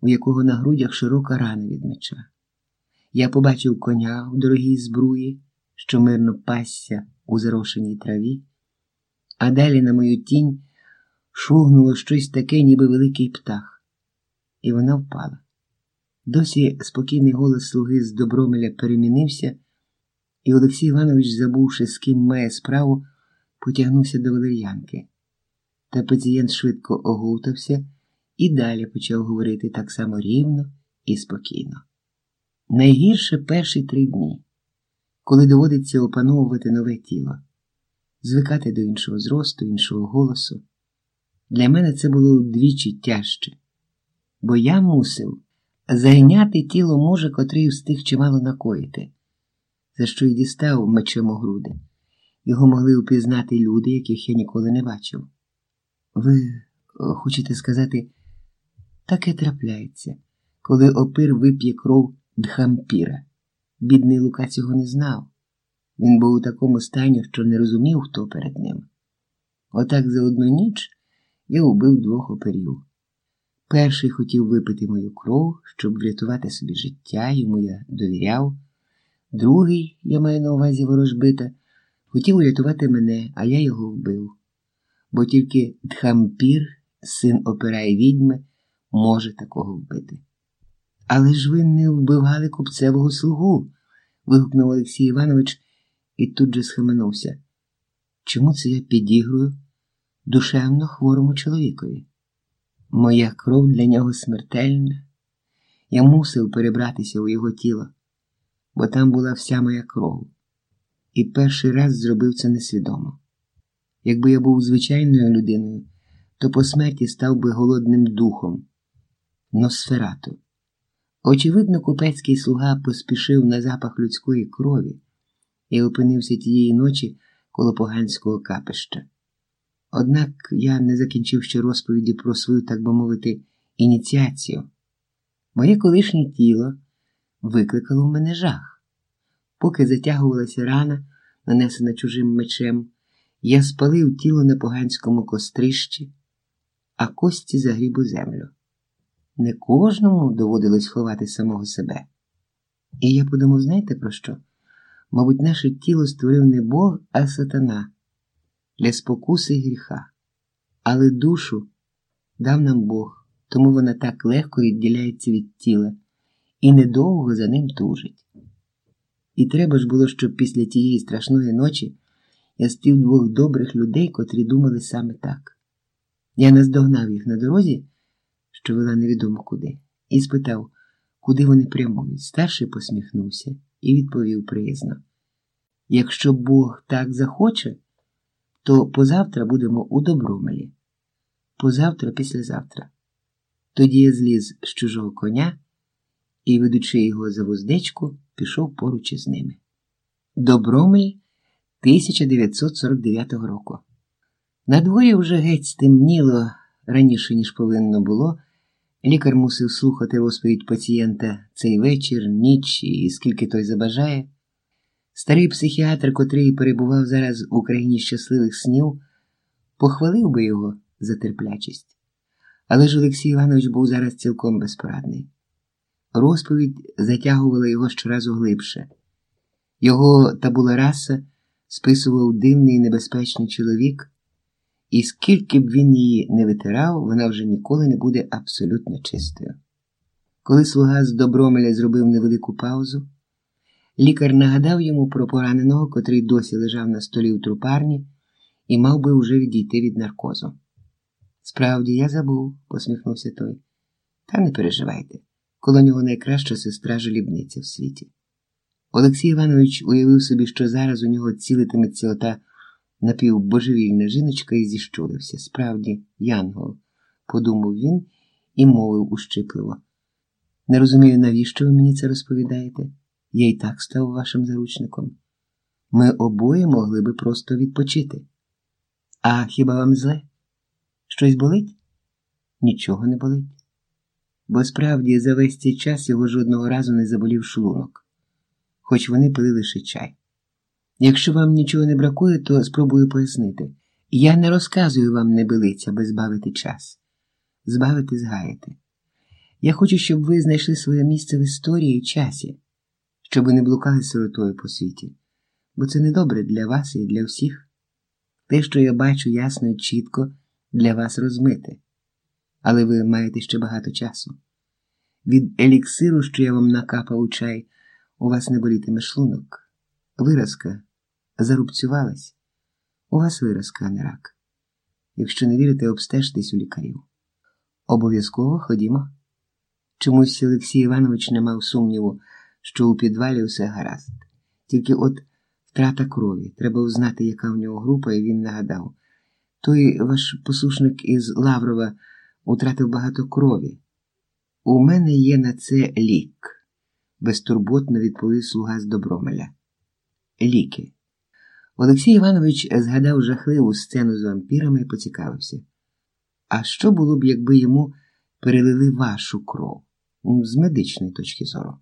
у якого на грудях широка рана від меча. Я побачив коня в дорогій збруї, що мирно пасся у зарошеній траві, а далі на мою тінь шугнуло щось таке, ніби великий птах, і вона впала. Досі спокійний голос слуги з Добромеля перемінився, і Олексій Іванович, забувши, з ким має справу, потягнувся до валер'янки. Та пацієнт швидко оговтався і далі почав говорити так само рівно і спокійно. Найгірше перші три дні, коли доводиться опановувати нове тіло, звикати до іншого зросту, іншого голосу. Для мене це було вдвічі тяжче, бо я мусив зайняти тіло мужа, котрий встиг чимало накоїти, за що й дістав мечем у груди. Його могли впізнати люди, яких я ніколи не бачив. Ви хочете сказати, таке трапляється, коли опир вип'є кров дхампіра. Бідний Лука цього не знав. Він був у такому стані, що не розумів, хто перед ним. Отак за одну ніч я убив двох оперів. Перший хотів випити мою кров, щоб врятувати собі життя, йому я довіряв. Другий, я маю на увазі ворожбита, хотів урятувати мене, а я його вбив. Бо тільки Дхампір, син опера і відьми, може такого вбити. Але ж ви не вбивали купцевого слугу. вигукнув Олексій Іванович і тут же схаменувся. Чому це я підігрую душевно хворому чоловікові? Моя кров для нього смертельна. Я мусив перебратися у його тіло, бо там була вся моя кров, і перший раз зробив це несвідомо. Якби я був звичайною людиною, то по смерті став би голодним духом, носферату. Очевидно, купецький слуга поспішив на запах людської крові і опинився тієї ночі коло поганського капища. Однак я не закінчив ще розповіді про свою, так би мовити, ініціацію. Моє колишнє тіло викликало в мене жах. Поки затягувалася рана, нанесена чужим мечем, я спалив тіло на поганському кострищі, а кості загріб у землю. Не кожному доводилось ховати самого себе. І я подумав, знаєте про що? Мабуть, наше тіло створив не Бог, а сатана для спокуси і гріха. Але душу дав нам Бог, тому вона так легко відділяється від тіла і недовго за ним тужить. І треба ж було, щоб після тієї страшної ночі я стів двох добрих людей, котрі думали саме так. Я наздогнав їх на дорозі що вела невідомо куди, і спитав, куди вони прямують. Старший посміхнувся і відповів приязно. Якщо Бог так захоче, то позавтра будемо у Добромелі. Позавтра, післязавтра. Тоді я зліз з чужого коня і, ведучи його за вуздечку, пішов поруч із ними. Добромель 1949 року. На дворі вже геть стемніло раніше, ніж повинно було. Лікар мусив слухати розповідь пацієнта цей вечір, ніч і скільки той забажає. Старий психіатр, котрий перебував зараз в Україні щасливих снів, похвалив би його за терплячість. Але ж Олексій Іванович був зараз цілком безпорадний. Розповідь затягувала його щоразу глибше. Його табула раса списував дивний і небезпечний чоловік. І скільки б він її не витирав, вона вже ніколи не буде абсолютно чистою. Коли слуга з Добромеля зробив невелику паузу, лікар нагадав йому про пораненого, котрий досі лежав на столі у трупарні і мав би вже відійти від наркозу. Справді, я забув, посміхнувся той. Та не переживайте, коло нього найкраща сестра жалібниця в світі. Олексій Іванович уявив собі, що зараз у нього цілитиметься ота напівбожевільна жіночка і зіщулився. Справді, Янгол, подумав він і мовив ущипливо. Не розумію, навіщо ви мені це розповідаєте? Я й так став вашим заручником. Ми обоє могли би просто відпочити. А хіба вам зле? Щось болить? Нічого не болить. Бо справді за весь цей час його жодного разу не заболів шлунок, хоч вони пили лише чай. Якщо вам нічого не бракує, то спробую пояснити. Я не розказую вам небилиць, аби збавити час, збавити згаяти. Я хочу, щоб ви знайшли своє місце в історії і часі, щоб ви не блукали сиротою по світі, бо це недобре для вас і для всіх. Те, що я бачу ясно і чітко, для вас розмите, але ви маєте ще багато часу. Від еліксиру, що я вам накапав у чай, у вас не болітиме шлунок. Виразка зарубцювалась. У вас виразка, не рак. Якщо не вірите, обстежтесь у лікарів. Обов'язково ходімо. Чомусь Олексій Іванович не мав сумніву, що у підвалі все гаразд. Тільки от втрата крові. Треба узнати, яка в нього група, і він нагадав. Той ваш послушник із Лаврова утратив багато крові. У мене є на це лік, безтурботно відповів слуга з Добромеля. Ліки. Олексій Іванович згадав жахливу сцену з вампірами і поцікавився. А що було б, якби йому перелили вашу кров з медичної точки зору?